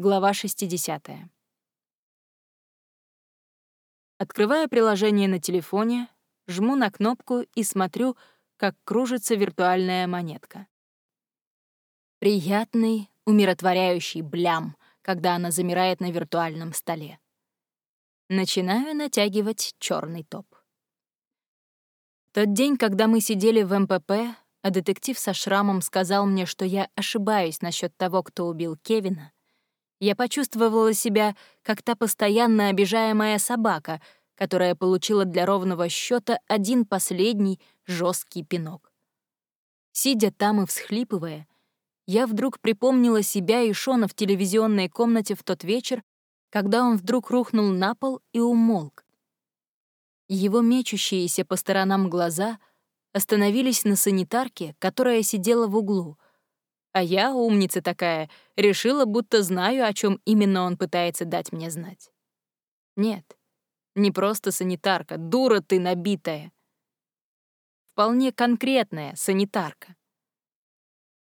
Глава 60. Открываю приложение на телефоне, жму на кнопку и смотрю, как кружится виртуальная монетка. Приятный, умиротворяющий блям, когда она замирает на виртуальном столе. Начинаю натягивать черный топ. Тот день, когда мы сидели в МПП, а детектив со шрамом сказал мне, что я ошибаюсь насчет того, кто убил Кевина, я почувствовала себя, как та постоянно обижаемая собака, которая получила для ровного счета один последний жесткий пинок. Сидя там и всхлипывая, я вдруг припомнила себя и Шона в телевизионной комнате в тот вечер, когда он вдруг рухнул на пол и умолк. Его мечущиеся по сторонам глаза остановились на санитарке, которая сидела в углу — а я, умница такая, решила, будто знаю, о чем именно он пытается дать мне знать. Нет, не просто санитарка, дура ты набитая. Вполне конкретная санитарка.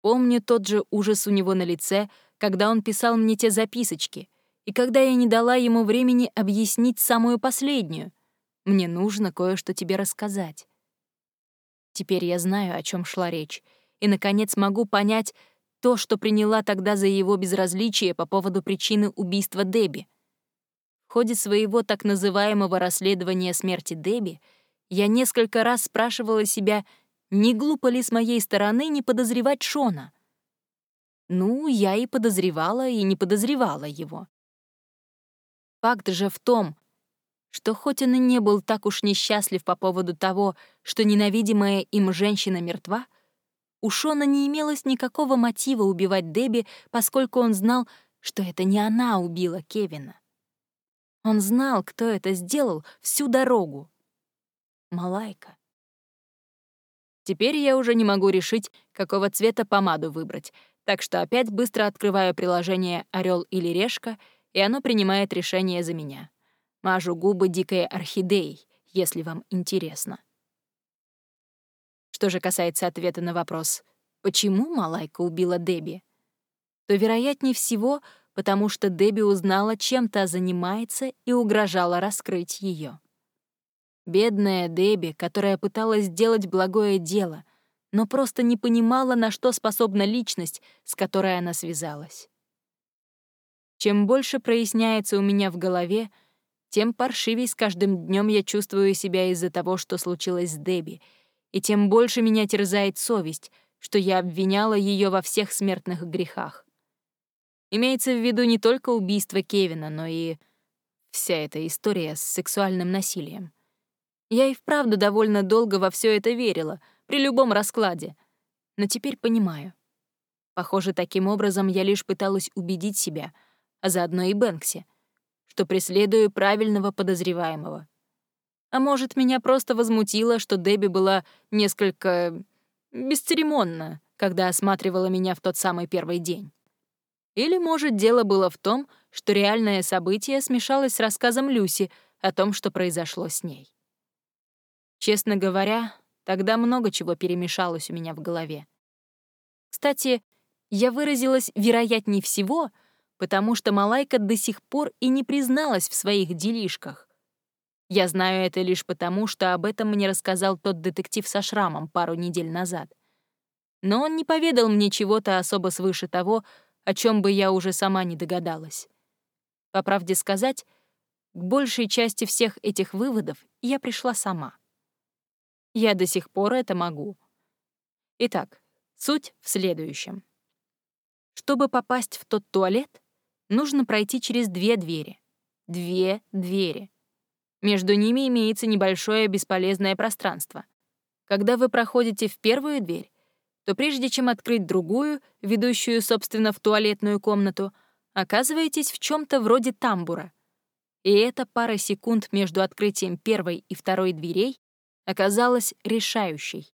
Помню тот же ужас у него на лице, когда он писал мне те записочки, и когда я не дала ему времени объяснить самую последнюю. Мне нужно кое-что тебе рассказать. Теперь я знаю, о чем шла речь, и, наконец, могу понять то, что приняла тогда за его безразличие по поводу причины убийства Дебби. В ходе своего так называемого расследования смерти Дебби я несколько раз спрашивала себя, не глупо ли с моей стороны не подозревать Шона. Ну, я и подозревала, и не подозревала его. Факт же в том, что хоть он и не был так уж несчастлив по поводу того, что ненавидимая им женщина мертва, у Шона не имелось никакого мотива убивать Дебби, поскольку он знал, что это не она убила Кевина. Он знал, кто это сделал всю дорогу. Малайка. Теперь я уже не могу решить, какого цвета помаду выбрать, так что опять быстро открываю приложение «Орел или решка», и оно принимает решение за меня. Мажу губы дикой орхидеей, если вам интересно. Что же касается ответа на вопрос, почему Малайка убила Дебби, то, вероятнее всего, потому что Дебби узнала, чем та занимается и угрожала раскрыть ее. Бедная Дебби, которая пыталась сделать благое дело, но просто не понимала, на что способна личность, с которой она связалась. Чем больше проясняется у меня в голове, тем паршивей с каждым днем я чувствую себя из-за того, что случилось с Дебби — и тем больше меня терзает совесть, что я обвиняла ее во всех смертных грехах. Имеется в виду не только убийство Кевина, но и вся эта история с сексуальным насилием. Я и вправду довольно долго во все это верила, при любом раскладе. Но теперь понимаю. Похоже, таким образом я лишь пыталась убедить себя, а заодно и Бэнкси, что преследую правильного подозреваемого. А может, меня просто возмутило, что Дебби была несколько бесцеремонна, когда осматривала меня в тот самый первый день. Или, может, дело было в том, что реальное событие смешалось с рассказом Люси о том, что произошло с ней. Честно говоря, тогда много чего перемешалось у меня в голове. Кстати, я выразилась вероятней всего, потому что Малайка до сих пор и не призналась в своих делишках. Я знаю это лишь потому, что об этом мне рассказал тот детектив со шрамом пару недель назад. Но он не поведал мне чего-то особо свыше того, о чем бы я уже сама не догадалась. По правде сказать, к большей части всех этих выводов я пришла сама. Я до сих пор это могу. Итак, суть в следующем. Чтобы попасть в тот туалет, нужно пройти через две двери. Две двери. Между ними имеется небольшое бесполезное пространство. Когда вы проходите в первую дверь, то прежде чем открыть другую, ведущую, собственно, в туалетную комнату, оказываетесь в чем то вроде тамбура. И эта пара секунд между открытием первой и второй дверей оказалась решающей.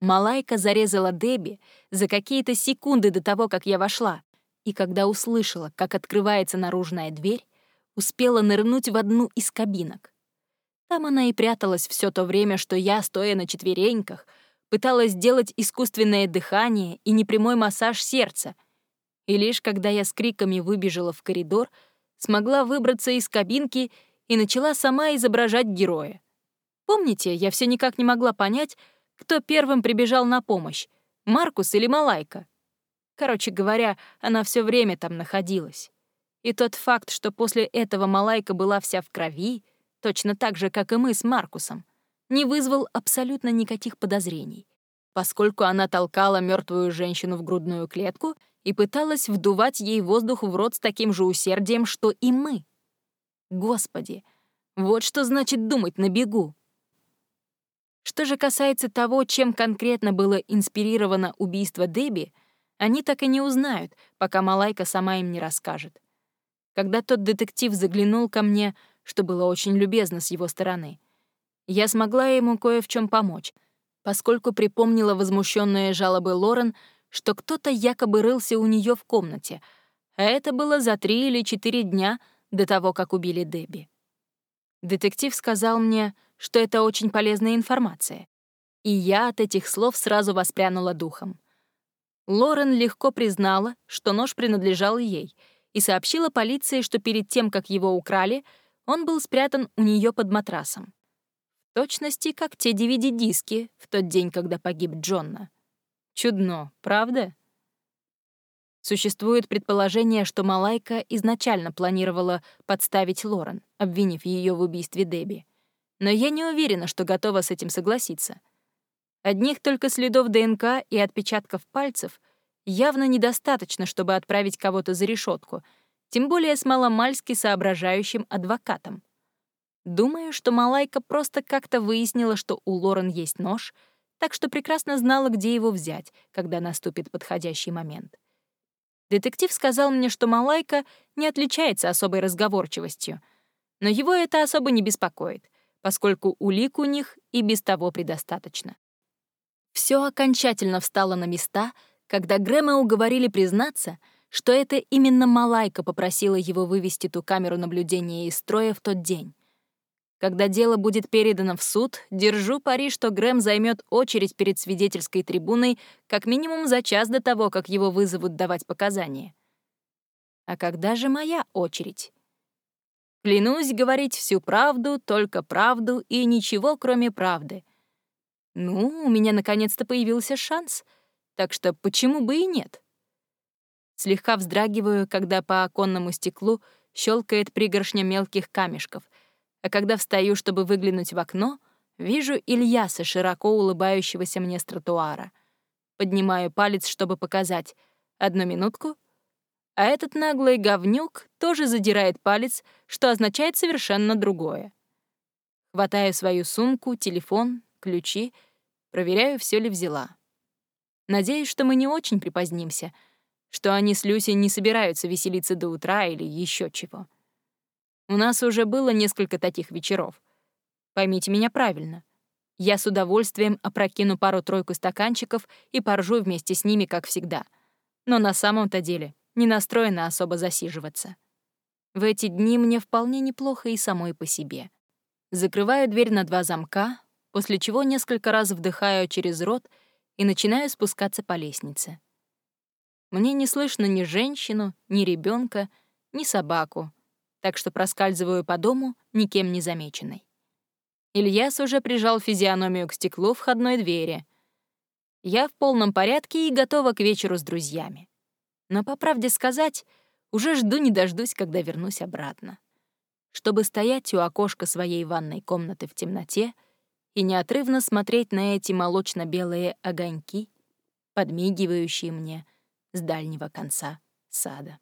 Малайка зарезала Дебби за какие-то секунды до того, как я вошла, и когда услышала, как открывается наружная дверь, успела нырнуть в одну из кабинок. Там она и пряталась все то время, что я, стоя на четвереньках, пыталась сделать искусственное дыхание и непрямой массаж сердца. И лишь когда я с криками выбежала в коридор, смогла выбраться из кабинки и начала сама изображать героя. Помните, я все никак не могла понять, кто первым прибежал на помощь, Маркус или Малайка. Короче говоря, она все время там находилась. И тот факт, что после этого Малайка была вся в крови, точно так же, как и мы с Маркусом, не вызвал абсолютно никаких подозрений, поскольку она толкала мертвую женщину в грудную клетку и пыталась вдувать ей воздух в рот с таким же усердием, что и мы. Господи, вот что значит думать на бегу. Что же касается того, чем конкретно было инспирировано убийство Дебби, они так и не узнают, пока Малайка сама им не расскажет. Когда тот детектив заглянул ко мне, что было очень любезно с его стороны, я смогла ему кое в чем помочь, поскольку припомнила возмущенные жалобы Лорен, что кто-то якобы рылся у нее в комнате, а это было за три или четыре дня до того, как убили Дебби. Детектив сказал мне, что это очень полезная информация, и я от этих слов сразу воспрянула духом. Лорен легко признала, что нож принадлежал ей, и сообщила полиции, что перед тем, как его украли, он был спрятан у нее под матрасом. В точности, как те DVD-диски в тот день, когда погиб Джонна. Чудно, правда? Существует предположение, что Малайка изначально планировала подставить Лорен, обвинив ее в убийстве Дебби. Но я не уверена, что готова с этим согласиться. Одних только следов ДНК и отпечатков пальцев явно недостаточно, чтобы отправить кого-то за решетку, тем более с маломальски соображающим адвокатом. Думаю, что Малайка просто как-то выяснила, что у Лорен есть нож, так что прекрасно знала, где его взять, когда наступит подходящий момент. Детектив сказал мне, что Малайка не отличается особой разговорчивостью, но его это особо не беспокоит, поскольку улик у них и без того предостаточно. Все окончательно встало на места, когда Грэма уговорили признаться, что это именно Малайка попросила его вывести ту камеру наблюдения из строя в тот день. Когда дело будет передано в суд, держу пари, что Грэм займет очередь перед свидетельской трибуной как минимум за час до того, как его вызовут давать показания. А когда же моя очередь? Клянусь говорить всю правду, только правду и ничего, кроме правды — ну, у меня наконец-то появился шанс, так что почему бы и нет? Слегка вздрагиваю, когда по оконному стеклу щелкает пригоршня мелких камешков, а когда встаю, чтобы выглянуть в окно, вижу Ильяса, широко улыбающегося мне с тротуара. Поднимаю палец, чтобы показать. Одну минутку. А этот наглый говнюк тоже задирает палец, что означает совершенно другое. Хватаю свою сумку, телефон, ключи, проверяю, все ли взяла. Надеюсь, что мы не очень припозднимся, что они с Люси не собираются веселиться до утра или еще чего. У нас уже было несколько таких вечеров. Поймите меня правильно. Я с удовольствием опрокину пару-тройку стаканчиков и поржу вместе с ними, как всегда. Но на самом-то деле не настроена особо засиживаться. В эти дни мне вполне неплохо и самой по себе. Закрываю дверь на два замка, после чего несколько раз вдыхаю через рот и начинаю спускаться по лестнице. Мне не слышно ни женщину, ни ребенка, ни собаку, так что проскальзываю по дому, никем не замеченной. Ильяс уже прижал физиономию к стеклу входной двери. Я в полном порядке и готова к вечеру с друзьями. Но, по правде сказать, уже жду не дождусь, когда вернусь обратно. Чтобы стоять у окошка своей ванной комнаты в темноте — и неотрывно смотреть на эти молочно-белые огоньки, подмигивающие мне с дальнего конца сада.